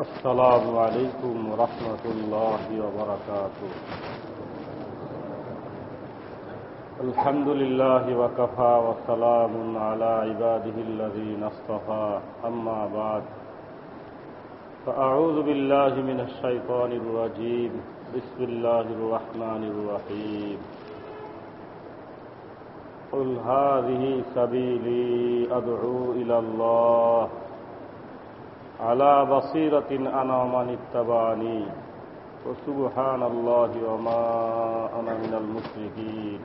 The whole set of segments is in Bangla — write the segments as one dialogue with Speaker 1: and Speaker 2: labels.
Speaker 1: السلام عليكم ورحمة الله وبركاته الحمد لله وكفى وسلام على عباده الذين اصطفى أما بعد۔ فأعوذ بالله من الشيطان الرجيم بسم الله الرحمن الرحيم قل هذه سبيلي أدعو إلى الله على بصيرة أنا من اتبعني. وسبحان الله وما أنا من المشركين.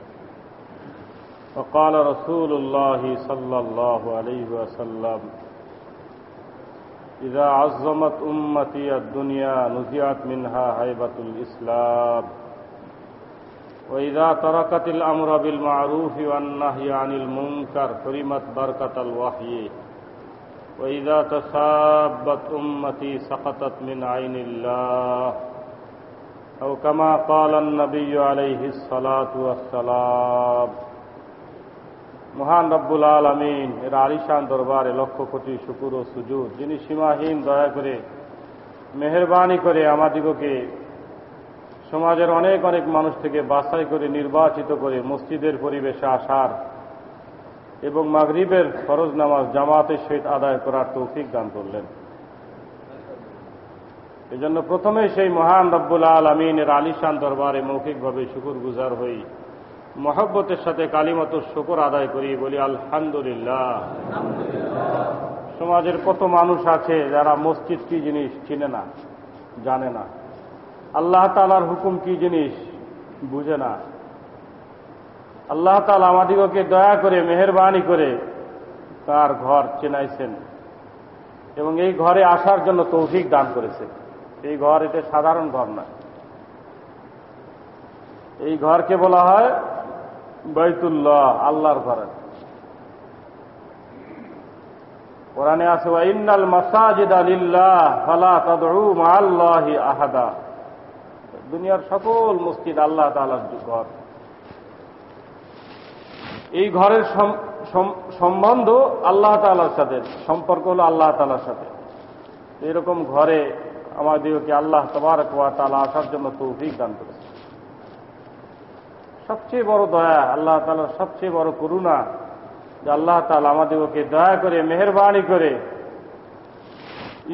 Speaker 1: وقال رسول الله صلى الله عليه وسلم، إذا عظمت أمتي الدنيا نزعت منها هيبة الإسلام. وإذا تركت الأمر بالمعروف والنهي عن المنكر حرمت بركة الوحي. وإذا تسابت أمتي سقطت من عين الله أو كما قال النبي عليه الصلاة والسلام মহান রব্বুল আলমিন এর আলিশান দরবারে লক্ষ কোটি শুকুর ও সুজুদ যিনি সীমাহীন দয়া করে মেহরবানি করে আমাদিগকে সমাজের অনেক অনেক মানুষ থেকে বাছাই করে নির্বাচিত করে মসজিদের পরিবেশে আসার এবং মাগরিবের ফরজ নামাজ জামাতের সহিত আদায় করার তৌফিক দান করলেন। এজন্য প্রথমে সেই মহান রব্বুল আলমিনের আলিশান দরবারে মৌখিকভাবে শুকুর গুজার হই, মহব্বতের সাথে কালিমত শুকর আদায় করি, বলি আলহামদুলিল্লাহ। সমাজের কত মানুষ আছে যারা মসজিদ কি জিনিস চিনে না, জানে না? আল্লাহ তালার হুকুম কি জিনিস বুঝে না? আল্লাহ তালা আমাদিগকে দয়া করে, মেহরবানি করে তার ঘর চেনাইছেন এবং এই ঘরে আসার জন্য তৌফিক দান করেছে এই ঘর এটা সাধারণ ঘর না। এই ঘরকে বলা হয় বাইতুল্লাহ, আল্লাহর ঘর। কোরআনে আছে ইন্নাল মাসাজিদ আলিল্লাহ ফালা তাদউ মাআল্লাহি আহাদা। দুনিয়ার সকল মসজিদ আল্লাহ তাআলার ঘর। এই ঘরের সম্বন্ধ আল্লাহ তালার সাথে, সম্পর্ক হলো আল্লাহ তালার সাথে। এরকম ঘরে আমাদেরকে আল্লাহ তোমার কোয়া তালা আসার জন্য তৌফিক দান করেছে সবচেয়ে বড় দয়া, আল্লাহ তালার সবচেয়ে বড় করুণা, যে আল্লাহ তালা আমাদেরকে দয়া করে, মেহরবানি করে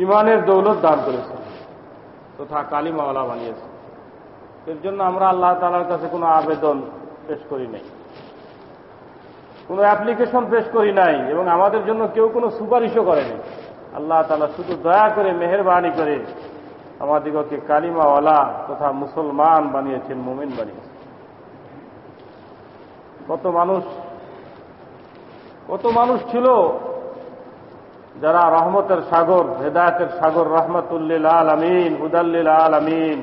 Speaker 1: ইমানের দৌলত দান করেছে তথা কালিমাওয়ালা বানিয়েছে এর জন্য আমরা আল্লাহ তালার কাছে কোনো আবেদন পেশ করি নাই। কোনো অ্যাপ্লিকেশন পেশ করি নাই এবং আমাদের জন্য কেউ কোনো সুপারিশও করেনি। আল্লাহ তালা শুধু দয়া করে, মেহরবানি করে আমাদিগকে কালিমাওয়ালা তথা মুসলমান বানিয়েছেন, মুমিন বানিয়েছেন। কত মানুষ কত মানুষ ছিল যারা রহমতের সাগর, হেদায়তের সাগর, রহমতুল্লিল আলমিন, হুদাল্লিল আলমিন,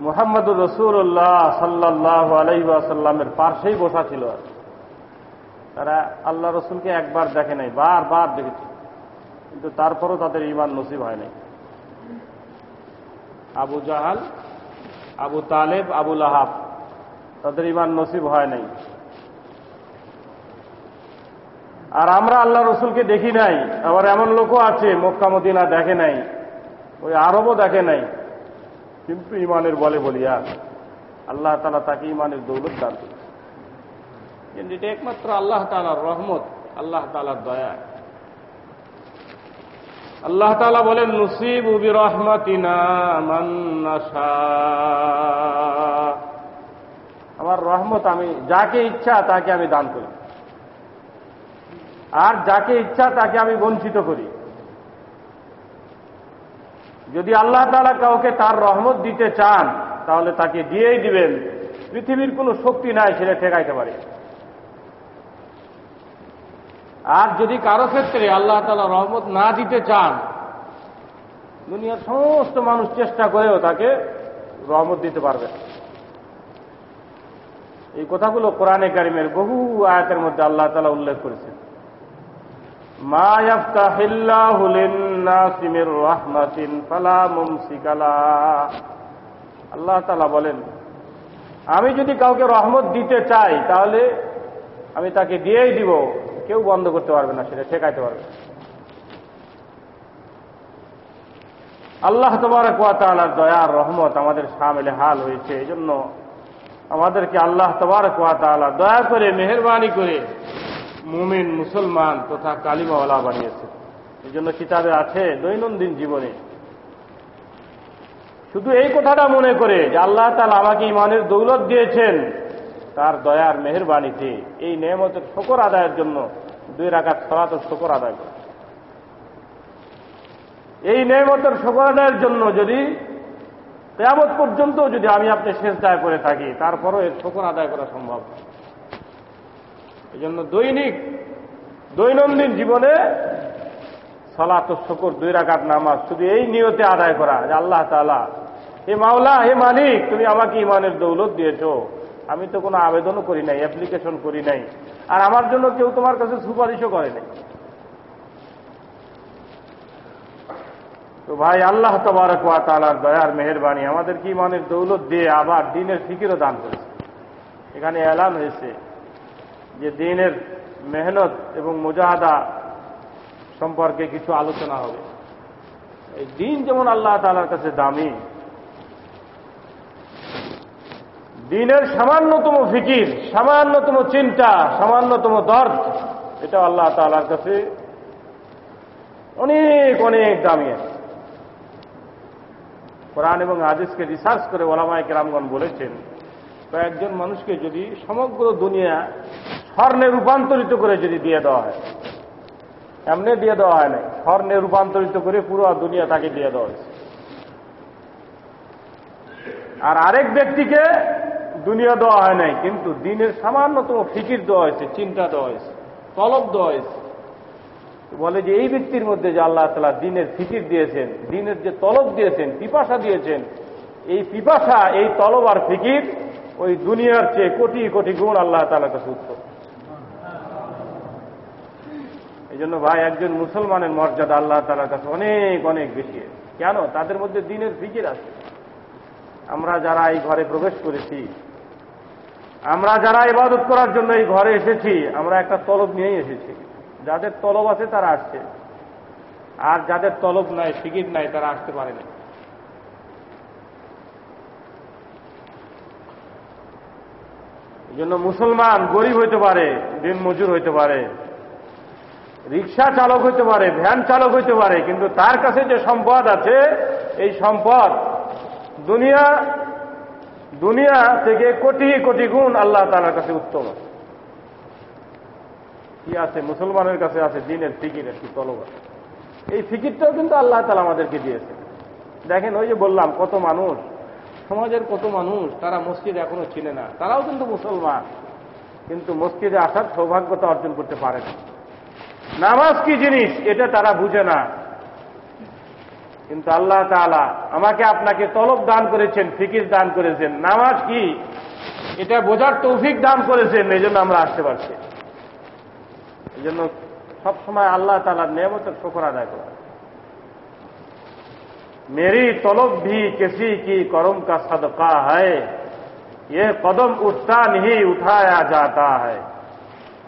Speaker 1: মোহাম্মদুর রসুল্লাহ সাল্লাহ আলাইসাল্লামের পার্শ্বেই বসা ছিল তারা আল্লাহ রসুলকে একবার দেখে নাই, বারবার দেখেছে। কিন্তু তারপরও তাদের ইমান নসিব হয় নাই। আবু জাহাল, আবু তালেব আবুল আহাব তাদের ইমান নসিব হয় নাই। আর আমরা আল্লাহ রসুলকে দেখি নাই, আবার এমন লোকও আছে মক্কামদিনা দেখে নাই, ওই আরবও দেখে নাই। কিন্তু ইমানের বলে বলিয়া আল্লাহ তালা তাকে ইমানের দৌলত দান করে কিন্তু এটা একমাত্র আল্লাহ তালার রহমত, আল্লাহ তালার দয়া। আল্লাহ তালা বলেন, নসিব উবি রহমাতিনা আমার রহমত, আমি যাকে ইচ্ছা তাকে আমি দান করি। আর যাকে ইচ্ছা তাকে আমি বঞ্চিত করি। যদি আল্লাহ তালা কাউকে তার রহমত দিতে চান, তাহলে তাকে দিয়েই দিবেন। পৃথিবীর কোনো শক্তি নাই, সেটা ঠেকাইতে পারে। আর যদি কারও ক্ষেত্রে আল্লাহ তালা রহমত না দিতে চান, দুনিয়ার সমস্ত মানুষ চেষ্টা করেও তাকে রহমত দিতে পারবে এই কথাগুলো কোরআনে কারিমের বহু আয়াতের মধ্যে আল্লাহ তালা উল্লেখ করেছেন। আল্লাহ তালা বলেন, আমি যদি কাউকে রহমত দিতে চাই, তাহলে আমি তাকে দিয়েই দিব। কেউ বন্ধ করতে পারবে না সেটা ঠেকাইতে পারবে। আল্লাহ তবারক ওয়া তাআলার দয়ার রহমত আমাদের সামনে হাল হয়েছে। এই জন্য আমাদেরকে আল্লাহ তবারক ওয়া তাআলা দয়া করে, মেহরবানি করে মুমিন, মুসলমান তথা কালিমাওয়ালা বানিয়েছে। এই জন্য কিতাবে আছে দৈনন্দিন জীবনে। শুধু এই কথাটা মনে করে যে আল্লাহ তালা আমাকে ইমানের দৌলত দিয়েছেন। তার দয়ার মেহরবানিতে এই নেমতের শকর আদায়ের জন্য দুই রাখাত সরাত শকর আদায় করে। এই নেমতের শকর আদায়ের জন্য যদি কেয়ামত পর্যন্ত যদি আমি আপনি শেষ দায় করে থাকি, তারপরও এর শকর আদায় করা সম্ভব এই জন্য দৈনিক, দৈনন্দিন জীবনে সলাত শকর, দুই রাকাত নামাজ শুধু এই নিয়তে আদায় করা যে আল্লাহ তালা হে মাওলা, হে মালিক, তুমি আমাকে ইমানের দৌলত দিয়েছ। আমি তো কোনো আবেদনও করি নাই অ্যাপ্লিকেশন করি নাই। আর আমার জন্য কেউ তোমার কাছে সুপারিশও করে নাই। তো ভাই, আল্লাহ তবারক ওয়া তালার দয়ার মেহরবানি আমাদেরকে ইমানের দৌলত দিয়ে আবার দিনের ফিকিরও দান করেছে। এখানে এলান হয়েছে যে দিনের মেহনত এবং মুজাহাদা সম্পর্কে কিছু আলোচনা হবে। এই দিন যেমন আল্লাহ তালার কাছে দামি দিনের সামান্যতম ফিকির, সামান্যতম চিন্তা, সামান্যতম দর্দ এটা আল্লাহ তালার কাছে অনেক অনেক দামি আছে। কোরআন এবং হাদিসকে রিসার্চ করে ওলামায় কেরামগণ বলেছেন, কয়েকজন মানুষকে যদি সমগ্র দুনিয়া স্বর্ণে রূপান্তরিত করে যদি দিয়ে দেওয়া হয়, এমনি দিয়ে দেওয়া হয় না স্বর্ণে রূপান্তরিত করে পুরো দুনিয়া তাকে দিয়ে দেওয়া হয়েছে। আর আরেক ব্যক্তিকে দুনিয়া দেওয়া হয় নাই, কিন্তু দিনের সামান্যতম ফিকির দেওয়া হয়েছে, চিন্তা দেওয়া হয়েছে, তলব দেওয়া হয়েছে। বলে যে এই ব্যক্তির মধ্যে যে আল্লাহ তালা দিনের ফিকির দিয়েছেন, দিনের যে তলব দিয়েছেন, পিপাসা দিয়েছেন, এই পিপাসা, এই তলব আর ফিকির ওই দুনিয়ার চেয়ে কোটি কোটি গুণ আল্লাহ কাছে উত্তর এই জন্য ভাই, একজন মুসলমানের মর্যাদা আল্লাহ তালার কাছে অনেক অনেক বেশি। কেন? তাদের মধ্যে দিনের ফিকির আছে। আমরা যারা এই ঘরে প্রবেশ করেছি আমরা যারা ইবাদত করার জন্য এই ঘরে এসেছি, আমরা একটা তলব নিয়েই এসেছি। যাদের তলব আছে তারা আসছে। আর যাদের তলব নাই ফিকির নাই, তারা আসতে পারে না। এই জন্য মুসলমান গরিব হইতে পারে, দিন মজুর হইতে পারে, রিক্সা চালক হইতে পারে, ভ্যান চালক হইতে পারে, কিন্তু তার কাছে যে সম্পদ আছে, এই সম্পদ দুনিয়া দুনিয়া থেকে কোটি কোটি গুণ আল্লাহ তালার কাছে উত্তম। আছে কি আছে? মুসলমানের কাছে আছে দিনের ফিকির একটি তলবা এই ফিকিরটাও কিন্তু আল্লাহ তালা আমাদেরকে দিয়েছে দেখেন ওই যে বললাম, কত মানুষ, সমাজের কত মানুষ, তারা মসজিদ এখনও চিনে না। তারাও কিন্তু মুসলমান। কিন্তু মসজিদে আসার সৌভাগ্যতা অর্জন করতে পারে না। নামাজ কি জিনিস? এটা তারা বুঝে না। কিন্তু আল্লাহ তালা আমাকে আপনাকে তলব দান করেছেন, ফিকির দান করেছেন। নামাজ কি? এটা বোঝার তৌফিক দান করেছেন, এই জন্য আমরা আসতে পারছি। এই জন্য সবসময় আল্লাহ তালার নিয়মতের শকর আদায় করা। মেরি তলব ভি কেসি কি করম কা সদকা হয় ইয়ে কদম উঠতা নিহি উঠায়া যাতা হয়।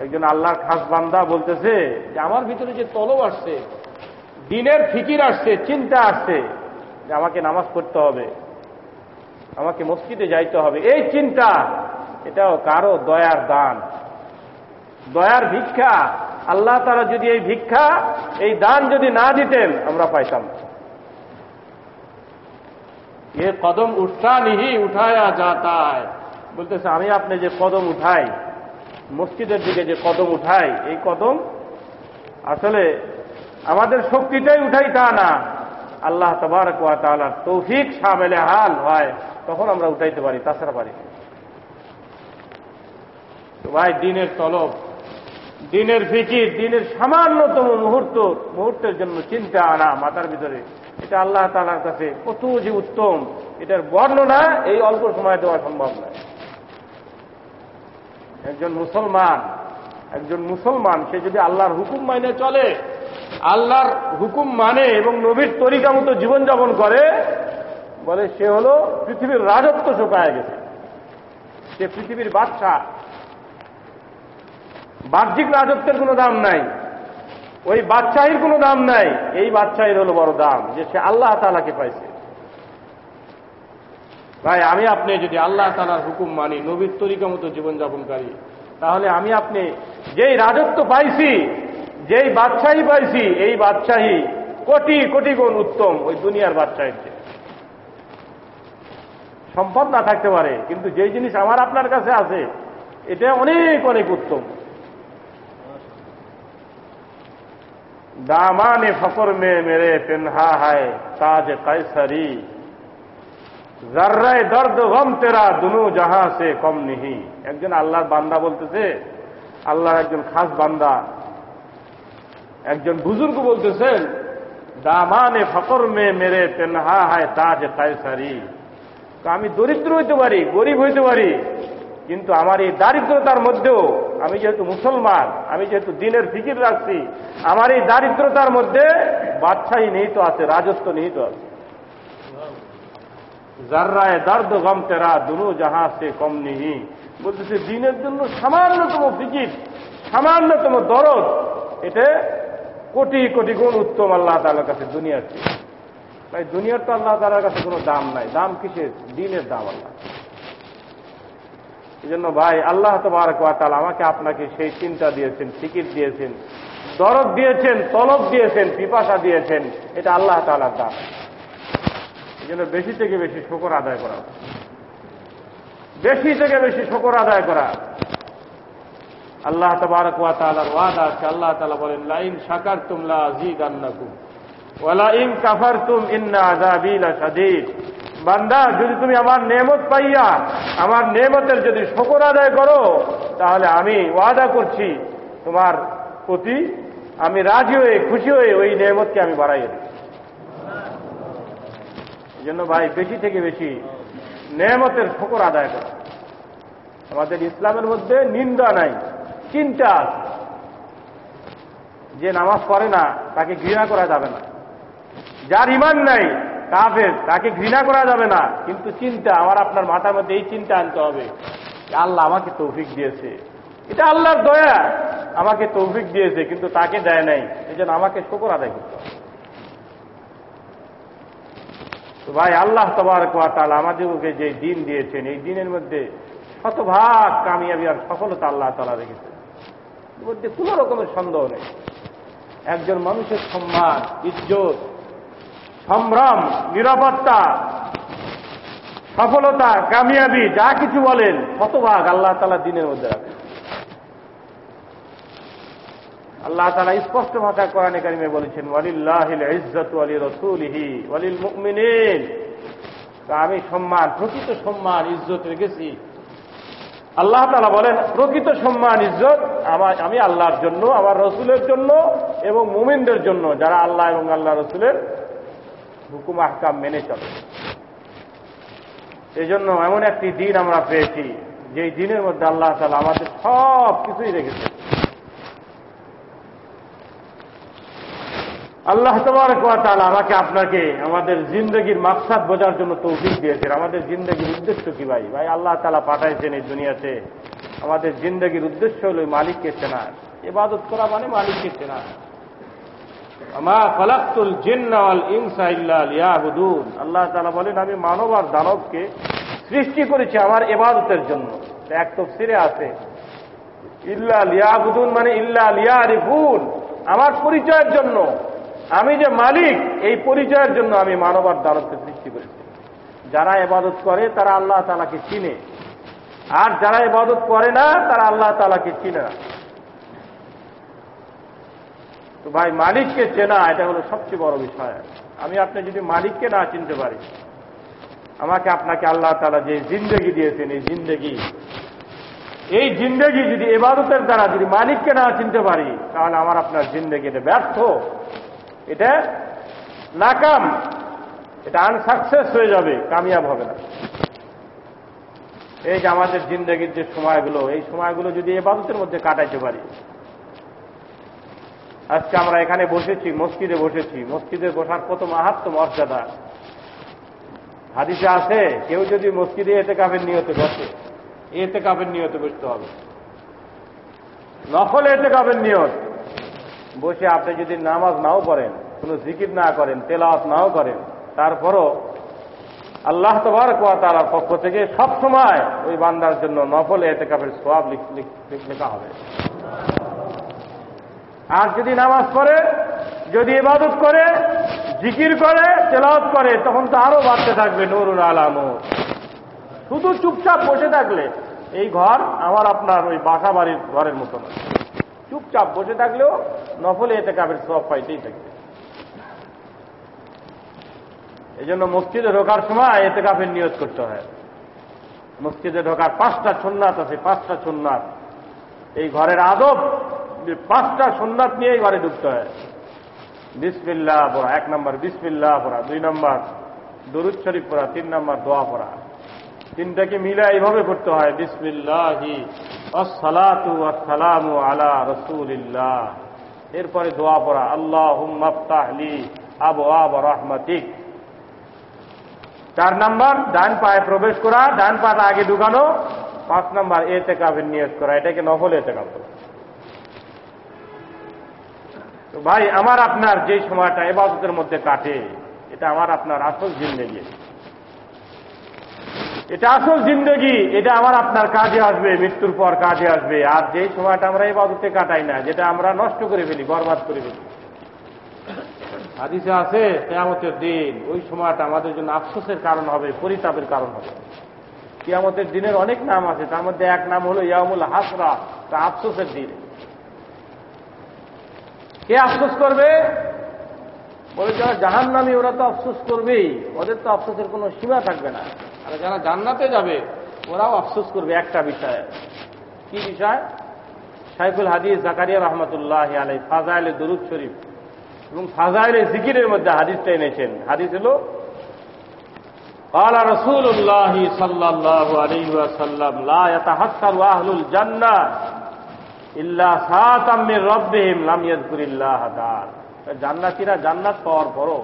Speaker 1: একজন আল্লাহর খাস বান্দা বলতেছে যে, আমার ভিতরে যে তলব আসছে দিনের ফিকির আসছে চিন্তা আসছে যে আমাকে নামাজ পড়তে হবে আমাকে মসজিদে যাইতে হবে। এই চিন্তা এটাও কারও দয়ার দান। দয়ার ভিক্ষা আল্লাহ তারা যদি এই ভিক্ষা এই দান যদি না দিতেন আমরা পাইতাম এ কদম উঠা নিহি উঠায়া যাতা বলতেছে আমি আপনি যে কদম উঠাই মসজিদের দিকে যে কদম উঠাই এই কদম আসলে আমাদের শক্তিটাই উঠাই তা না। আল্লাহ তবারক ওয়া তাআলার তৌফিক সামেলে হাল হয়, তখন আমরা উঠাইতে পারি, তাছাড়া পারি ভাই, দিনের তলব, দিনের ফিকির, দিনের সামান্যতম মুহূর্ত, মুহূর্তের জন্য চিন্তা আনা মাথার ভিতরে। এটা আল্লাহ তালার কাছে কত যে উত্তম, এটার বর্ণনা এই অল্প সময় দেওয়া সম্ভব নয়। একজন মুসলমান একজন মুসলমান, সে যদি আল্লাহর হুকুম মাইনে চলে, আল্লাহর হুকুম মানে এবং নবীর তরিকা মতো জীবনযাপন করে, বলে সে হল পৃথিবীর রাজত্ব শোকায় গেছে। সে পৃথিবীর বাদশাহ। বাহ্যিক রাজত্বের কোনো দাম নাই। ওই বাচ্চাহির কোনো দাম নাই। এই বাচ্চাহির হলো বড় দাম, যে সে আল্লাহ তালাকে পাইছে। ভাই, আমি আপনি যদি আল্লাহ তালার হুকুম মানি, নবীর তরিকা মতো জীবনযাপনকারী তাহলে আমি আপনি যেই রাজত্ব পাইছি, যেই বাদশাহী পাইছি, এই বাদশাহী কোটি কোটি গুণ উত্তম ওই দুনিয়ার বাদশাহীর। সম্পদ না থাকতে পারে, কিন্তু যেই জিনিস আমার আপনার কাছে আছে, এটা অনেক অনেক উত্তম। দামানে ফকর মে মেরে পেনহা হায় তাজ কায়সারি। জার্রায় দর্দ গম তেরা দুনু জাহা সে কম নিহি। একজন আল্লাহর বান্দা বলতেছে, আল্লাহর একজন খাস বান্দা। একজন বুজুর্গ বলতেছেন দামানে ফকর মে মেরে পেনহা হায় তাজ কায়সারি। আমি দরিদ্র হইতে পারি, গরিব হইতে পারি, কিন্তু আমার এই দারিদ্রতার মধ্যেও আমি যেহেতু মুসলমান, আমি যেহেতু দিনের ফিকির রাখছি, আমার এই দারিদ্রতার মধ্যে বাদশাহী নিহিত আছে রাজত্ব নিহিত আছে। জার্রায় দার্দ গম তেরা, দুনু জাহা সে কম নিহি বলতেছে, দিনের জন্য সামান্যতম ফিকির সামান্যতম দরদ, এটা কোটি কোটি গুণ উত্তম আল্লাহ তালার কাছে দুনিয়ার চেয়ে। তাই দুনিয়ার তো আল্লাহ তালার কাছে কোনো দাম নাই। দাম কিসের? দিনের দাম আল্লাহ। এই জন্য ভাই, আল্লাহ তাল আমাকে আপনাকে সেই চিন্তা দিয়েছেন, ফিকির দিয়েছেন, দরদ দিয়েছেন, তলব দিয়েছেন, পিপাসা দিয়েছেন, এটা আল্লাহ তালার দাম। এই জন্য বেশি থেকে বেশি শকর আদায় করা বেশি থেকে বেশি শকর আদায় করা। আল্লাহ তবারক ওয়া তাআলার ওয়াদা আছে। আল্লাহ তাআলা বলেন, লাইন শাকার তুমলা আযীদান্নাকুম ওয়ালা ইন কাফারতুম ইন্না আযাবি লাশাদীদ। বান্দা, যদি তুমি আমার নেমত পাইয়া, আমার নেমতের যদি শকর আদায় করো, তাহলে আমি ওয়াদা করছি, তোমার প্রতি আমি রাজি হয়ে, খুশি হয়ে ওই নেমতকে আমি বাড়াইয়ে দেব এই জন্য ভাই, বেশি থেকে বেশি নেমতের শকর আদায় করো। আমাদের ইসলামের মধ্যে নিন্দা নাই, চিন্তা আছে। যে নামাজ পড়ে না, তাকে ঘৃণা করা যাবে না। যার ইমান নাই, কাফের, তাকে ঘৃণা করা যাবে না। কিন্তু চিন্তা, আমার আপনার মাথার মধ্যে এই চিন্তা আনতে হবে আল্লাহ আমাকে তৌফিক দিয়েছে। এটা আল্লাহর দয়া, আমাকে তৌফিক দিয়েছে, কিন্তু তাকে দেয় নাই। এই জন্য আমাকে শকর আদায় করতে হবে। ভাই, আল্লাহ তবার তাল আমাদেরকে যে দিন দিয়েছেন, এই দিনের মধ্যে শতভাগ কামিয়াবি আর সফলতা আল্লাহ তালা রেখেছে মধ্যে কোন রকমের সন্দেহ নেই। একজন মানুষের সম্মান, ইজ্জত, সম্ভ্রম, নিরাপত্তা, সফলতা, কামিয়াবি, যা কিছু বলেন, শতভাগ আল্লাহ তালা দিনের মধ্যে রাখেন। আল্লাহ তালা স্পষ্ট ভাষা কোরআনে কারিমে বলেছেন, ওয়ালিল্লাহিল ইজ্জত ওয়ালি রসুলিহি ওয়ালিল তা আমি সম্মান, প্রকৃত সম্মান, ইজ্জত রেখেছি। আল্লাহ তালা বলেন, প্রকৃত সম্মান, ইজ্জত আমার আমি আল্লাহর জন্য, আমার রসুলের জন্য এবং মুমিনদের জন্য, যারা আল্লাহ এবং আল্লাহ রসুলের হুকুম, আহকাম মেনে চলে। এই জন্য এমন একটি দিন আমরা পেয়েছি, যেই দিনের মধ্যে আল্লাহ তালা আমাদের সব কিছুই রেখেছে আল্লাহ তোমার তালা আমাকে আপনাকে আমাদের জিন্দগির মাকসাদ বোঝার জন্য তৌফিক দিয়েছেন। আমাদের জিন্দগির উদ্দেশ্য কি ভাই? ভাই, আল্লাহ তালা পাঠাইছেন এই দুনিয়াতে। আমাদের জিন্দগির উদ্দেশ্য হল মালিককে চেনা। এবাদত করা মানে মালিককে চেনা। আমা ফলাক্তুল জিন্নাওয়াল ইনসা ইয়াবুদুন আল্লাহ তালা বলেন, আমি মানব আর দানবকে সৃষ্টি করেছি আমার এবাদতের জন্য। এক তফসিরে আছে। ইল্লা লিয়াবুদুন মানে ইল্লা লিয়া রিফুন আমার পরিচয়ের জন্য। আমি যে মালিক, এই পরিচয়ের জন্য আমি মানব আর সৃষ্টি করেছি। যারা এবাদত করে, তারা আল্লাহ তালাকে চিনে। আর যারা এবাদত করে না, তারা আল্লাহ তালাকে চিনে না। তো ভাই, মালিককে চেনা, এটা হলো সবচেয়ে বড় বিষয়। আমি আপনি যদি মালিককে না চিনতে পারি, আমাকে আপনাকে আল্লাহ তালা যে জিন্দগি দিয়েছেন, এই জিন্দগি এই জিন্দগি যদি এবাদতের দ্বারা যদি মালিককে না চিনতে পারি, তাহলে আমার আপনার জিন্দগি এটা ব্যর্থ। এটা নাকাম। এটা আনসাকসেস হয়ে যাবে, কামিয়াব হবে না। এই যে আমাদের জিন্দগির যে সময়গুলো, এই সময়গুলো যদি এবাদতের মধ্যে কাটাইতে পারি। আজকে আমরা এখানে বসেছি, মসজিদে বসেছি। মসজিদে বসার কত মাহাত্ম মর্যাদা। হাদিসে আছে, কেউ যদি মসজিদে এতে কাপের নিয়তে বসে এতে কাপের নিয়তে বসতে হবে। নফল এতে কাপের নিয়ত।
Speaker 2: বসে আপনি যদি নামাজ নাও করেন কোনো জিকির না করেন, তেলাওয়াত নাও করেন, তারপরও আল্লাহ তবার কোয়া তালার পক্ষ থেকে সব সময় ওই বান্দার জন্য নফল এতেকাফের সব লেখা হবে। আর যদি নামাজ পড়ে, যদি ইবাদত করে, জিকির করে, তেলাওয়াত করে, তখন তো আরও বাড়তে থাকবে, নুরুল আলাম। শুধু চুপচাপ বসে থাকলে এই ঘর আমার আপনার ওই বাসা বাড়ির ঘরের মতো নয়। চুপচাপ বসে থাকলেও নফলে এতে কাপের সব পাইতেই থাকবে। এই জন্য মসজিদে ঢোকার সময় এতে কাপের নিয়োগ করতে হয়। মসজিদে ঢোকার পাঁচটা সুন্নাত আছে, পাঁচটা সুন্নাত। এই ঘরের আদব, পাঁচটা সুন্নাত নিয়েই ঘরে ঢুকতে হয়। বিসমিল্লাহ পড়া, এক নম্বর বিসমিল্লাহ পড়া, দুই নম্বর দরুদ শরীফ পড়া, তিন নম্বর দোয়া পড়া। তিনটাকে মিলে এইভাবে করতে হয়, বিসমিল্লাহি, আসসালাতু আসসালামু আলা রসুলিল্লাহ। এরপরে দোয়া পড়া আল্লাহ হুম্মাফতাহলি আবু আব রহমাতিক। চার নাম্বার, ডান পায়ে প্রবেশ করা, ডান পাটা আগে ঢুকানো, পাঁচ নাম্বার এতে কাপের নিয়োগ করা, এটাকে নফল এতে কাপ ভাই, আমার আপনার যে সময়টা এবাদতের মধ্যে কাটে, এটা আমার আপনার আসল জিন্দগি এটা আসল জিন্দগি, এটা আমার আপনার কাজে আসবে, মৃত্যুর পর কাজে আসবে। আর যে সময়টা আমরা এবাদতে কাটাই না, যেটা আমরা নষ্ট করে ফেলি, বরবাদ করে ফেলি। হাদিসে আছে, কেয়ামতের দিন, ওই সময়টা আমাদের জন্য আফসোসের কারণ হবে, পরিতাপের কারণ হবে। কিয়ামতের দিনের অনেক নাম আছে, তার মধ্যে এক নাম হলো ইয়ামুল হাসরা, তা আফসোসের দিন। কে আফসোস করবে? বলে যারা জাহান নামি ওরা তো আফসোস করবেই, ওদের তো আফসোসের কোনো সীমা থাকবে না। আর যারা জান্নাতে যাবে ওরাও আফসোস করবে একটা বিষয়ে কি বিষয় সাইফুল হাদিস জাকারিয়া রহমতুল্লাহ আলাই ফাজাইলে দরুদ শরীফ এবং ফাজাইলে জিকিরের মধ্যে হাদিসটা এনেছেন হাদিস হলো قال رسول الله صلى الله عليه وسلم لا يتحسر أهل الجنة إلا ساعة من ربهم لم يذكر الله تعالى জান্নাতীরা জান্নাত পাওয়ার পরও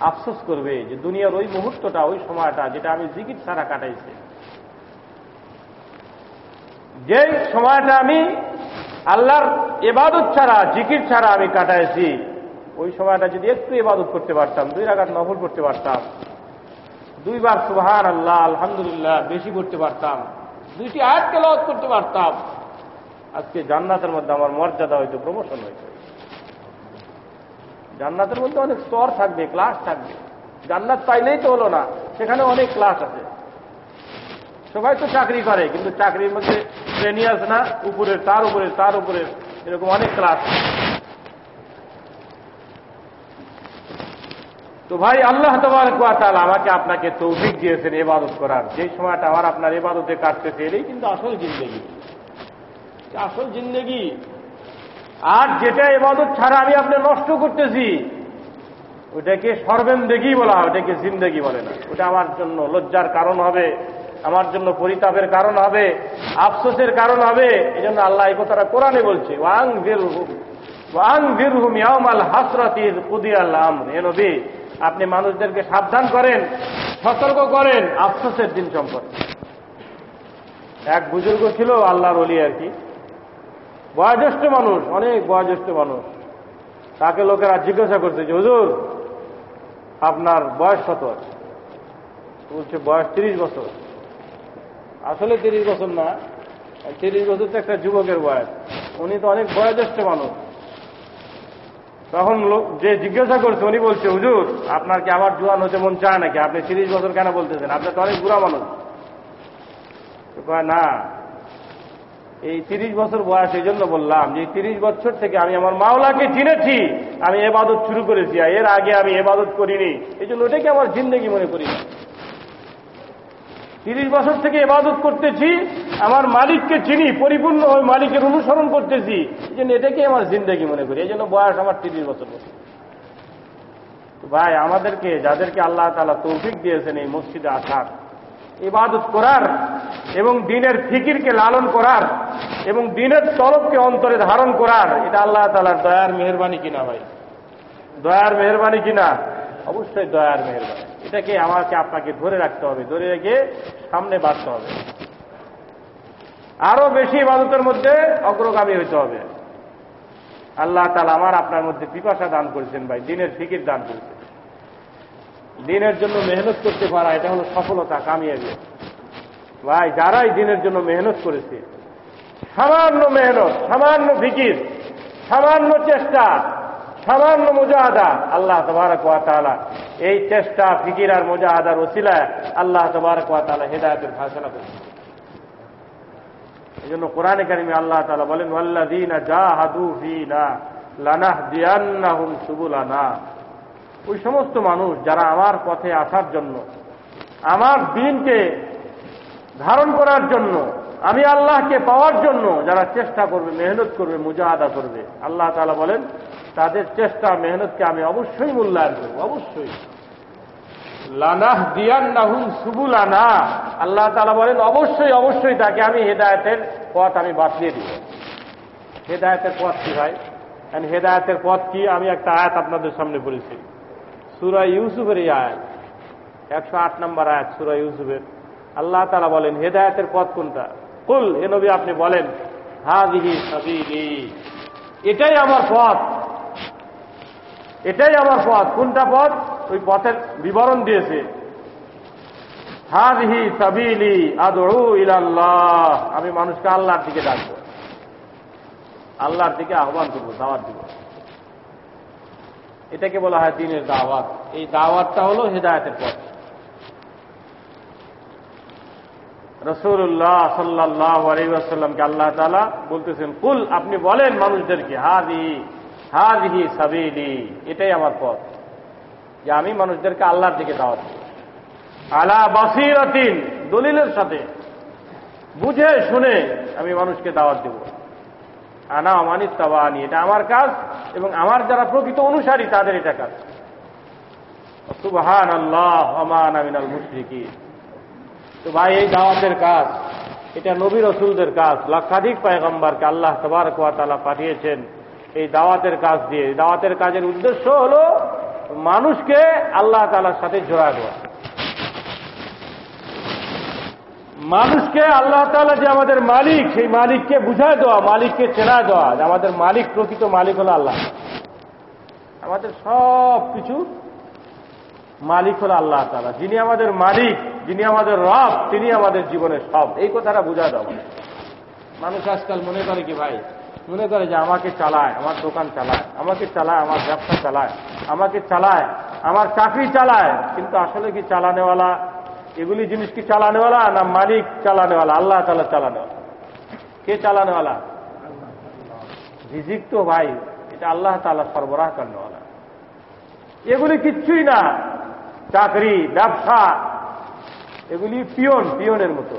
Speaker 2: আফসোস করবে যে দুনিয়ার ওই মুহূর্তটা, ওই সময়টা যেটা আমি জিকির ছাড়া কাটাইছি। যে সময়টা আমি আল্লাহর এবাদত ছাড়া, জিকির ছাড়া আমি কাটাইছি, ওই সময়টা যদি একটু এবাদত করতে পারতাম, দুই রাগার নফল করতে পারতাম, দুইবার সুহান আল্লাহ আলহামদুলিল্লাহ বেশি করতে পারতাম, দুইটি আয়াত তেলাওয়াত করতে পারতাম। আজকে জান্নাতের মধ্যে আমার মর্যাদা হয়তো প্রমোশন হয়েছে। জান্নাতের মধ্যে অনেক স্তর থাকবে ক্লাস থাকবে। জান্নাত পাইলেই তো হলো না, সেখানে অনেক ক্লাস আছে। সবাই তো চাকরি করে, কিন্তু চাকরির মধ্যে আছে না, উপরের, তার উপরে তার উপরে এরকম অনেক ক্লাস তো ভাই, আল্লাহ তোমার তাল আমাকে আপনাকে তৌফিক দিয়েছেন এবাদত করার। যে সময়টা আমার আপনার এবাদতে কাটতেছে, এটাই কিন্তু আসল জিন্দগি। আসল জিন্দগি আর যেটা এবাদত ছাড়া আমি আপনি নষ্ট করতেছি ওটাকে সর্বেন্দেগি বলা হয় ওটাকে জিন্দেগি বলে না। ওটা আমার জন্য লজ্জার কারণ হবে, আমার জন্য পরিতাপের কারণ হবে, আফসোসের কারণ হবে এই জন্য আল্লাহ এই কথাটা কোরআনে বলছে, ওয়াং হুম ওয়াং বীর হুম ইয়ামাল হাসরাতির কুদি আল্লাহ এ নবী, আপনি মানুষদেরকে সাবধান করেন, সতর্ক করেন, আফসোসের দিন সম্পর্কে। এক বুজুর্গ ছিল, আল্লাহর অলি আর কি বয়োজ্যেষ্ঠ মানুষ, অনেক বয়োজ্যেষ্ঠ মানুষ। তাকে লোকেরা জিজ্ঞাসা করছে যে, হুজুর, আপনার বয়স কত আছে? বলছে, বয়স তিরিশ বছর। আসলে তিরিশ বছর না তিরিশ বছর তো একটা যুবকের বয়স। উনি তো অনেক বয়োজ্যেষ্ঠ মানুষ। তখন লোক যে জিজ্ঞাসা করছে, উনি বলছে, হুজুর, আপনার কি আবার জোয়ান হতে মন চায় নাকি? আপনি তিরিশ বছর কেন বলতেছেন? আপনি তো অনেক বুড়া মানুষ। না এই তিরিশ বছর বয়স, এই জন্য বললাম যে তিরিশ বছর থেকে আমি আমার মাওলাকে চিনেছি, আমি এবাদত শুরু করেছি এর আগে আমি এবাদত করিনি। এই জন্য ওটাকে আমার জিন্দগি মনে করি। তিরিশ বছর থেকে এবাদত করতেছি, আমার মালিককে চিনি পরিপূর্ণ ওই মালিকের অনুসরণ করতেছি, এই জন্য এটাকে আমার জিন্দগি মনে করি। এই জন্য বয়স আমার তিরিশ বছর ভাই, আমাদেরকে, যাদেরকে আল্লাহ তালা তৌফিক দিয়েছেন এই মসজিদে আসার ইবাদত করার এবং দিনের ফিকিরকে লালন করার এবং দিনের তরফকে অন্তরে ধারণ করার, এটা আল্লাহ তালার দয়ার মেহরবানি কিনা ভাই? দয়ার মেহরবানি কিনা? অবশ্যই দয়ার মেহরবানি। এটাকে আমাকে আপনাকে ধরে রাখতে হবে, ধরে রেখে সামনে বাড়তে হবে। আরও বেশি ইবাদতের মধ্যে অগ্রগামী হইতে হবে। আল্লাহ তালা আমার আপনার মধ্যে পিপাসা দান করেছেন ভাই, দিনের ফিকির দান করেছেন। দিনের জন্য মেহনত করতে পারা, এটা হলো সফলতা, কামিয়াবি। ভাই, যারাই দিনের জন্য মেহনত করেছে, সামান্য মেহনত, সামান্য ফিকির, সামান্য চেষ্টা, সামান্য মুজাহাদা, আল্লাহ তবারক তাআলা এই চেষ্টা, ফিকির আর মুজাহাদার ওসিলায় আল্লাহ তবারক তাআলা হেদায়েতের ফায়সালা করেছেন এই জন্য কোরআনে কারিমে আল্লাহ তাআলা বলেন, ওয়াল্লাযীনা জাহাদু ফীনা লানাহদিয়ান্নাহুম সুবুলানা। ওই সমস্ত মানুষ যারা আমার পথে আসার জন্য, আমার দিনকে ধারণ করার জন্য, আমি আল্লাহকে পাওয়ার জন্য যারা চেষ্টা করবে, মেহনত করবে, মুজাহাদা করবে, আল্লাহ তালা বলেন, তাদের চেষ্টা, মেহনতকে আমি অবশ্যই মূল্যায়ন করব, অবশ্যই। লানাহ দিয়ান দিয়ান্নাহুম সুবুলানা। আল্লাহ তালা বলেন, অবশ্যই অবশ্যই তাকে আমি হেদায়তের পথ আমি বাতলিয়ে দিব। হেদায়তের পথ কি ভাই? হেদায়েতের পথ কি? আমি একটা আয়াত আপনাদের সামনে বলেছি সুরা ইউসুফের এই আয়াত। একশো আট নম্বর আয়াত সুরা ইউসুফের। আল্লাহ তালা বলেন, হেদায়েতের পথ কোনটা? কুল, হে নবী, আপনি বলেন হাদিহি সাবিলি। এটাই আমার পথ। এটাই আমার পথ। কোনটা পথ? ওই পথের বিবরণ দিয়েছে। হাদিহি সাবিলি, আদউ ইলাল্লাহ। আমি মানুষকে আল্লাহর দিকে ডাকবো। আল্লাহর দিকে আহ্বান করব, দাওয়াত দিব। এটাকে বলা হয় দিনের দাওয়াত। এই দাওয়াতটা হলো হেদায়তের পথ। রসুল্লাহ সাল্লাহ আলাইসাল্লামকে আল্লাহ তালা বলতেছেন, কুল, আপনি বলেন মানুষদেরকে হাদি হাদিহি সাবিলি, এটাই আমার পথ। যে আমি মানুষদেরকে আল্লাহর দিকে দাওয়াত আলা বাসিরাতিন, দলিলের সাথে, বুঝে শুনে আমি মানুষকে দাওয়াত দেব। আনা অমানিত তাবানি এটা আমার কাজ এবং আমার যারা প্রকৃত অনুসারী, তাদের এটা কাজ। সুবহান আল্লাহ অমান আমিনাল মুশরিকি তো ভাই, এই দাওয়াতের কাজ, এটা নবী রসুলদের কাজ, লক্ষাধিক পায়গম্বরকে আল্লাহ তবার কোয়াতালা পাঠিয়েছেন এই দাওয়াতের কাজ দিয়ে। দাওয়াতের কাজের উদ্দেশ্য হল মানুষকে আল্লাহ তালার সাথে জোড়া দেওয়া। মানুষকে আল্লাহ তালা যে আমাদের মালিক, সেই মালিককে বুঝায় দেওয়া, মালিককে চেনা দেওয়া। আমাদের মালিক, প্রকৃত মালিক হলো আল্লাহ। আমাদের সব কিছু মালিক হলো আল্লাহ তালা যিনি আমাদের মালিক, যিনি আমাদের রব, তিনি আমাদের জীবনের সব। এই কথাটা বুঝা দেওয়া। মানুষ আজকাল মনে করে কি ভাই? মনে করে যে আমাকে চালায়, আমার দোকান চালায়, আমাকে চালায়, আমার ব্যবসা চালায়, আমাকে চালায়, আমার চাকরি চালায়। কিন্তু আসলে কি চালানেওয়ালা এগুলি জিনিস কি চালানেওয়ালা না মালিক চালানেওয়ালা? আল্লাহ তালা চালানেওয়ালা। কে চালানেওয়ালা? রিজিক তো ভাই, এটা আল্লাহ তালা সরবরাহ করেনেওয়ালা। এগুলি কিচ্ছুই না। চাকরি, ব্যবসা, এগুলি পিয়ন, পিয়নের মতো।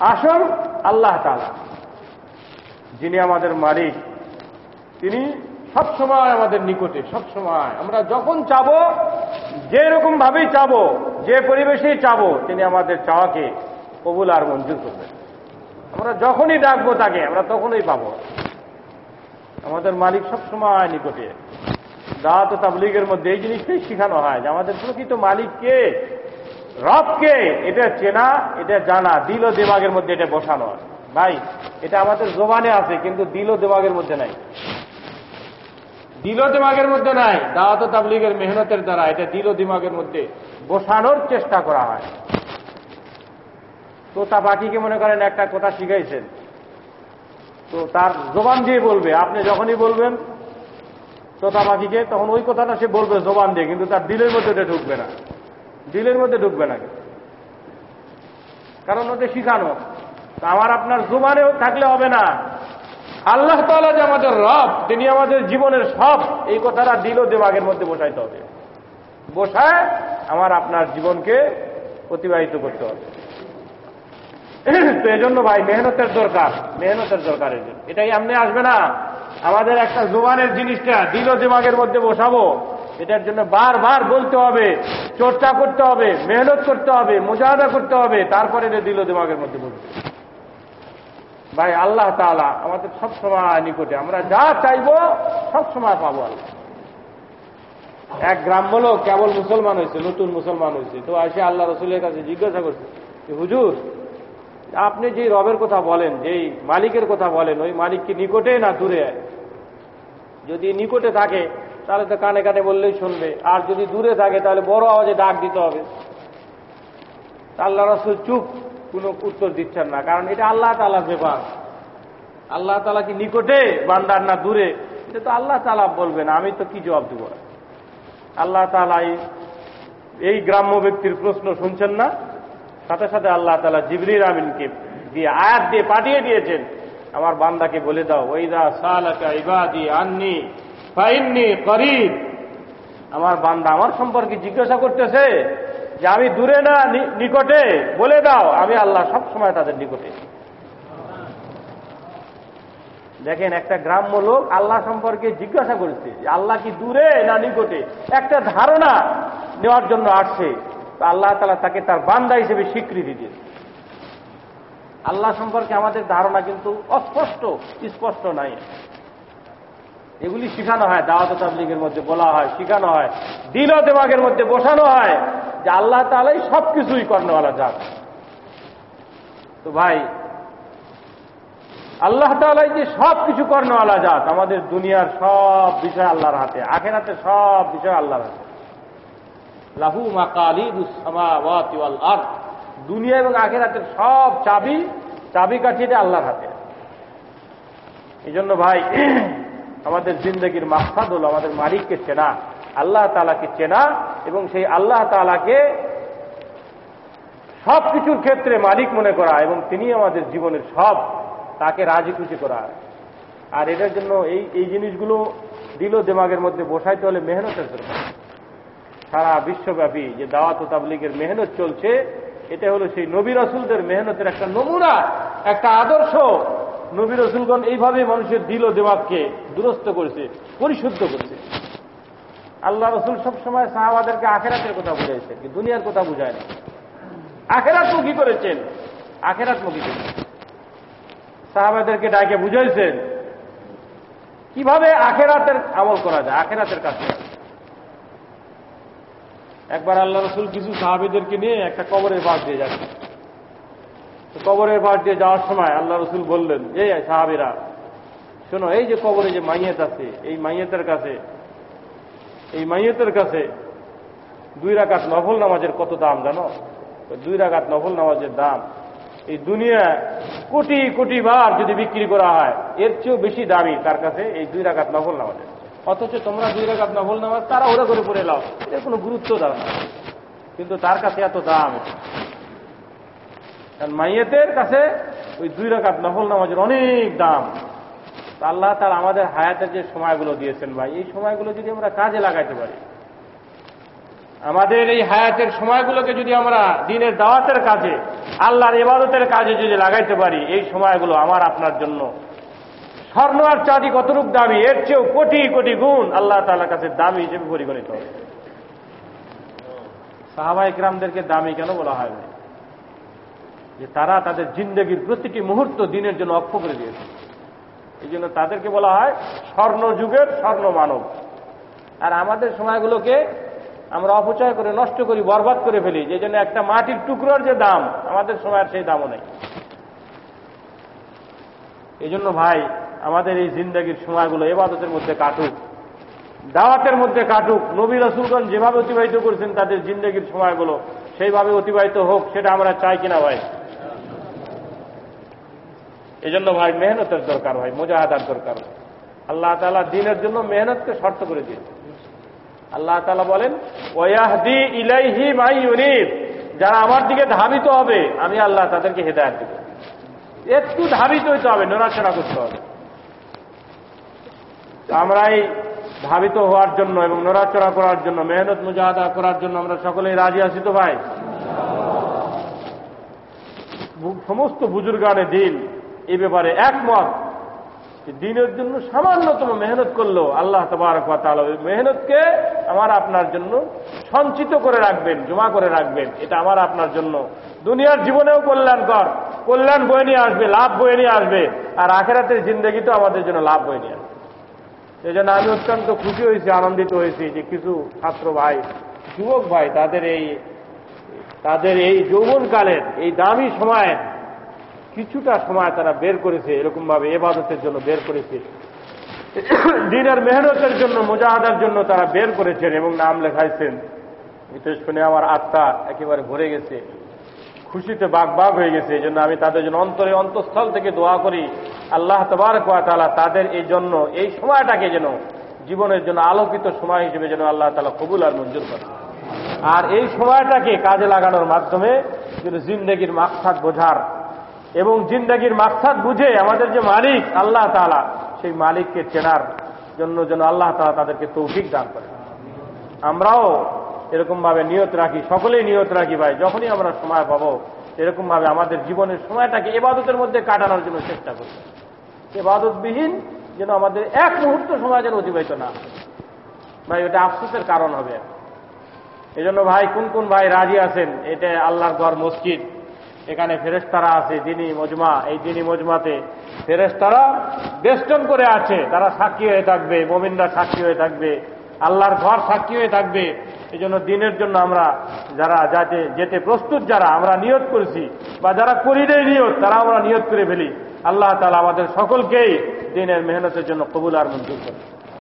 Speaker 2: আসল আল্লাহ তালা যিনি আমাদের মালিক, তিনি সবসময় আমাদের নিকটে, সবসময়। আমরা যখন চাব যে রকম ভাবেই চাব, যে পরিবেশেই চাব, তিনি আমাদের চাওয়াকে কবুল আর মঞ্জুর করবেন। আমরা যখনই ডাকবো তাকে, আমরা তখনই পাব। আমাদের মালিক সবসময় নিকটে। দাওয়াত তাবলিগের মধ্যে এই জিনিসটাই শেখানো হয় যে আমাদের প্রকৃত মালিককে রবকে এটা চেনা, এটা জানা। দিল ও দেমাগের মধ্যে এটা বসানো। হয় ভাই, এটা আমাদের জোবানে আছে, কিন্তু দিল ও দেমাগের মধ্যে নাই। দিল দিমাগের মধ্যে নাই, দাওয়াত তাবলিগের মেহনতের দ্বারা এটা দিল দিমাগের মধ্যে বসানোর চেষ্টা করা হয়। তো তা পাখিকে মনে করেন, একটা কথা শিখাইছেন। তো তার জবান দিয়ে বলবে, আপনি যখনই বলবেন, তোতা পাখিকে, তখন ওই কথাটা সে বলবে জবান দিয়ে, কিন্তু তার দিলের মধ্যে এটা ঢুকবে না। দিলের মধ্যে ঢুকবে না কারণ ওটা শিখানো। আমার আপনার জোবানেও থাকলে হবে না। আল্লাহ তালা যে আমাদের রব, তিনি আমাদের জীবনের সব এই কথাটা দিল দেবাগের মধ্যে বসাইতে হবে। বসায় আমার আপনার জীবনকে অতিবাহিত করতে হবে। তো এজন্য ভাই, মেহনতের দরকার মেহনতের দরকার এই জন্য। এটাই আমনে আসবে না। আমাদের একটা জোবানের জিনিসটা দিল দিমাগের মধ্যে বসাবো। এটার জন্য বারবার বলতে হবে, চর্চা করতে হবে, মেহনত করতে হবে, মোজাহাদা করতে হবে, তারপরে এটা দিল দিমাগের মধ্যে বসবে। ভাই, আল্লাহ তালা আমাদের সব সময় নিকটে। আমরা যা চাইব সব সময় পাবো আল্লাহ। এক গ্রাম বলো কেবল মুসলমান হয়েছে, নতুন মুসলমান হয়েছে। তো আসে আল্লাহ রসুলের কাছে জিজ্ঞাসা করছে যে হুজুর, আপনি যে রবের কথা বলেন, যেই মালিকের কথা বলেন, ওই মালিক কি নিকটে না দূরে? যদি নিকটে থাকে, তাহলে তো কানে কানে বললেই শুনবে। আর যদি দূরে থাকে, তাহলে বড় আওয়াজে ডাক দিতে হবে। আল্লাহ রসুল চুপ কোনো উত্তর দিচ্ছেন না। কারণ এটা আল্লাহ তালার ব্যাপার আল্লাহ তালা কি নিকটে, বান্দার না দূরে? এটা তো আল্লাহ তালা বলবেন, আমি তো কি জবাব দেব? আল্লাহ তালা এই গ্রাম্য ব্যক্তির প্রশ্ন শুনছেন না? সাথে সাথে আল্লাহ তালা জিবরির আমিনকে দিয়ে আয়াত দিয়ে পাঠিয়ে দিয়েছেন। আমার বান্দাকে বলে দাও ওইদা সালাকা ইবাদি আন্নি ফাইন্নি করিব। আমার বান্দা আমার সম্পর্কে জিজ্ঞাসা করতেছে যে আমি দূরে না নিকটে, বলে দাও, আমি আল্লাহ সব সময় তাদের নিকটে। দেখেন, একটা গ্রাম্য লোক আল্লাহ সম্পর্কে জিজ্ঞাসা করেছে যে আল্লাহ কি দূরে না নিকটে? একটা ধারণা নেওয়ার জন্য আসছে। আল্লাহ তালা তাকে তার বান্দা হিসেবে স্বীকৃতি দিয়েছে। আল্লাহ সম্পর্কে আমাদের ধারণা কিন্তু অস্পষ্ট, স্পষ্ট নাই। এগুলি শিখানো হয় দাওয়াত তাবলিগের মধ্যে বলা হয়, শিখানো হয় দিল দেমাগের মধ্যে বসানো হয়। যে আল্লাহ তালাই সব কিছুই কর্ণওয়ালা যাক তো ভাই, আল্লাহ তালাই যে সব কিছু কর্ণওয়ালা যাক আমাদের দুনিয়ার সব বিষয় আল্লাহর হাতে, আখেরাতে সব বিষয় আল্লাহর হাতে। লাহু মাকালিদুসামাওয়াতিওয়াল আরদ, দুনিয়া এবং আখেরাতের সব চাবি চাবি কাঠিয়ে আল্লাহর হাতে। এই জন্য ভাই, আমাদের জিন্দগির মাকসাদ হল আমাদের মালিককে চেনা, আল্লাহ তালাকে চেনা এবং সেই আল্লাহ তালাকে সব কিছুর ক্ষেত্রে মালিক মনে করা এবং তিনি আমাদের জীবনের সব তাকে রাজি খুশি করা। আর এটার জন্য এই এই জিনিসগুলো দিল দেমাগের মধ্যে বসাইতে হলে মেহনতের দরকার। সারা বিশ্বব্যাপী যে দাওয়াত তাবলিগের মেহনত চলছে, এটা হলো সেই নবী রসুলদের মেহনতের একটা নমুনা, একটা আদর্শ। নবী রসুলগণ এইভাবে মানুষের দিল দেমাগকে দুরস্ত করেছে, পরিশুদ্ধ করেছে। আল্লাহ রসুল সবসময় সাহাবাদেরকে আখেরাতের কথা বুঝাইছে কি দুনিয়ার কথা বুঝায় না। আখেরাত মুখী করেছেন? আখেরাত মুখী করেছেন? সাহাবাদেরকে ডাকে বুঝাইছেন, কীভাবে আখেরাতের আমল করা যায়? আখেরাতের কাছে একবার আল্লাহ রসুল কিছু সাহাবিদেরকে নিয়ে একটা কবরের পাশ দিয়ে যাচ্ছে। কবরের পাশ দিয়ে যাওয়ার সময় আল্লাহ রসুল বললেন, এই সাহাবিরা, শোনো, এই যে কবরে যে মাইয়েত আছে, এই মাইয়েতের কাছে এই মাইয়েতের কাছে দুই রাকাত নফল নামাজের কত দাম জানো? দুই রাকাত নফল নামাজের দাম। এই দুনিয়া কোটি কোটি বার যদি বিক্রি করা হয়, এর চেয়েও বেশি দামি তার কাছে এই দুই রাকাত নফল নামাজের। অথচ তোমরা দুই রাকাত নফল নামাজ তারা ওরা করে পড়ে লাও এর কোনো গুরুত্ব দাও না। কিন্তু তার কাছে এত দাম। কারণ মাইয়েতের কাছে ওই দুই রাকাত নফল নামাজের অনেক দাম। আল্লাহ তার আমাদের হায়াতের যে সময়গুলো দিয়েছেন ভাই, এই সময়গুলো যদি আমরা কাজে লাগাইতে পারি, আমাদের এই হায়াতের সময়গুলোকে যদি আমরা দিনের দাওয়াতের কাজে, আল্লাহর ইবাদতের কাজে যদি লাগাইতে পারি, এই সময়গুলো আমার আপনার জন্য। স্বর্ণ আর চাঁদি কতটুক দামি, এর চেয়েও কোটি কোটি গুণ আল্লাহ তালার কাছে দামি হিসেবে পরিগণিত। হবে সাহাবা ইকরামদেরকে দামি কেন বলা হয় যে তারা তাদের জিন্দগির প্রতিটি মুহূর্ত দিনের জন্য অক্ষ করে দিয়েছে। এই জন্য তাদেরকে বলা হয় স্বর্ণ যুগের স্বর্ণ মানব আর আমাদের সময়গুলোকে আমরা অপচয় করে, নষ্ট করি, বরবাদ করে ফেলি। যে জন্য একটা মাটির টুকরোর যে দাম, আমাদের সময়ের সেই দামও নেই। এই জন্য ভাই, আমাদের এই জিন্দগির সময়গুলো এবাদতের মধ্যে কাটুক, দাওয়াতের মধ্যে কাটুক। নবী রসুলগঞ্জ যেভাবে অতিবাহিত করছেন, তাদের জিন্দগির সময়গুলো সেইভাবে অতিবাহিত হোক, সেটা আমরা চাই কিনা ভাই? এই জন্য ভাই মেহনতের দরকার ভাই, মোজাহাদার দরকার আল্লাহ তালা দিনের জন্য মেহনতকে শর্ত করে দিয়েছে আল্লাহ তালা বলেন, ওয়াহদি ইলাইহি মাই ইউনিফ যারা আমার দিকে ধাবিত হবে, আমি আল্লাহ তাদেরকে হেদায়ত দেব। একটু ধাবিত হইতে হবে, নড়াচড়া করতে হবে। আমরা এই ধাবিত হওয়ার জন্য এবং নড়াচড়া করার জন্য, মেহনত মুজাহাদা করার জন্য আমরা সকলেই রাজি আছি তো ভাই? সমস্ত বুজুর্গানে দিন এ ব্যাপারে একমত দিনের জন্য সামান্যতম মেহনত করল আল্লাহ তবারক ওই মেহনতকে আমার আপনার জন্য সঞ্চিত করে রাখবেন, জমা করে রাখবেন। এটা আমার আপনার জন্য। দুনিয়ার জীবনেও কল্যাণকর। কল্যাণ বয়ে নিয়ে আসবে, লাভ বয়ে নিয়ে আসবে। আর আখেরাতের জিন্দগি তো আমাদের জন্য লাভ বয়ে নিয়ে আসবে। সেই জন্য আমি অত্যন্ত খুশি হয়েছি, আনন্দিত হয়েছি যে কিছু ছাত্র ভাই, যুবক ভাই, তাদের এই তাদের এই যৌবনকালের, এই দামি সময়ের কিছুটা সময় তারা বের করেছে এরকম ভাবে এবাদতের জন্য বের করেছে। দিনের মেহনতের জন্য, মোজাহাদার জন্য তারা বের করেছেন এবং নাম লেখাইছেন। এটা শুনে আমার আত্মা একেবারে ভরে গেছে। খুশিতে বাঘ বাঘ হয়ে গেছে এই জন্য আমি তাদের জন্য অন্তরে অন্তঃস্থল থেকে দোয়া করি। আল্লাহ তালা তাদের এই জন্য, এই সময়টাকে যেন, জীবনের জন্য আলোকিত সময় হিসেবে যেন আল্লাহ তালা কবুল আর মঞ্জুর করে আর এই সময়টাকে কাজে লাগানোর মাধ্যমে কিন্তু জিন্দগির মাকসাদ বোঝার এবং জিন্দগির মাকসাদ বুঝে আমাদের যে মালিক আল্লাহ তালা সেই মালিককে চেনার জন্য যেন আল্লাহ তালা তাদেরকে তৌফিক দান করে আমরাও এরকম ভাবে নিয়ত রাখি, সকলেই নিয়ত রাখি ভাই, যখনই আমরা সময় পাবো এরকম ভাবে আমাদের জীবনের সময়টাকে এবাদতের মধ্যে কাটানোর জন্য চেষ্টা করি। এবাদতবিহীন যেন আমাদের এক মুহূর্ত সময় যেন অতিবাহিত না ভাই ওটা আফসোসের কারণ হবে। এই জন্য ভাই, কোন কোন ভাই রাজি আছেন? এটা আল্লাহর ঘর, মসজিদ। এখানে ফেরেস্তারা আছে দিনী মজমা, এই দিনী মজমাতে ফেরেস্তারা বেষ্টন করে আছে, তারা সাক্ষী হয়ে থাকবে, মোমিনরা সাক্ষী হয়ে থাকবে, আল্লাহর ঘর সাক্ষী হয়ে থাকবে। এই জন্য দিনের জন্য আমরা যারা যাতে, যেতে প্রস্তুত যারা, আমরা নিয়ত করেছি, বা যারা করি নেই নিয়ত, তারা আমরা নিয়ত করে ফেলি। আল্লাহ তালা আমাদের সকলকেই দিনের মেহনতের জন্য কবুল আর মঞ্জুর করে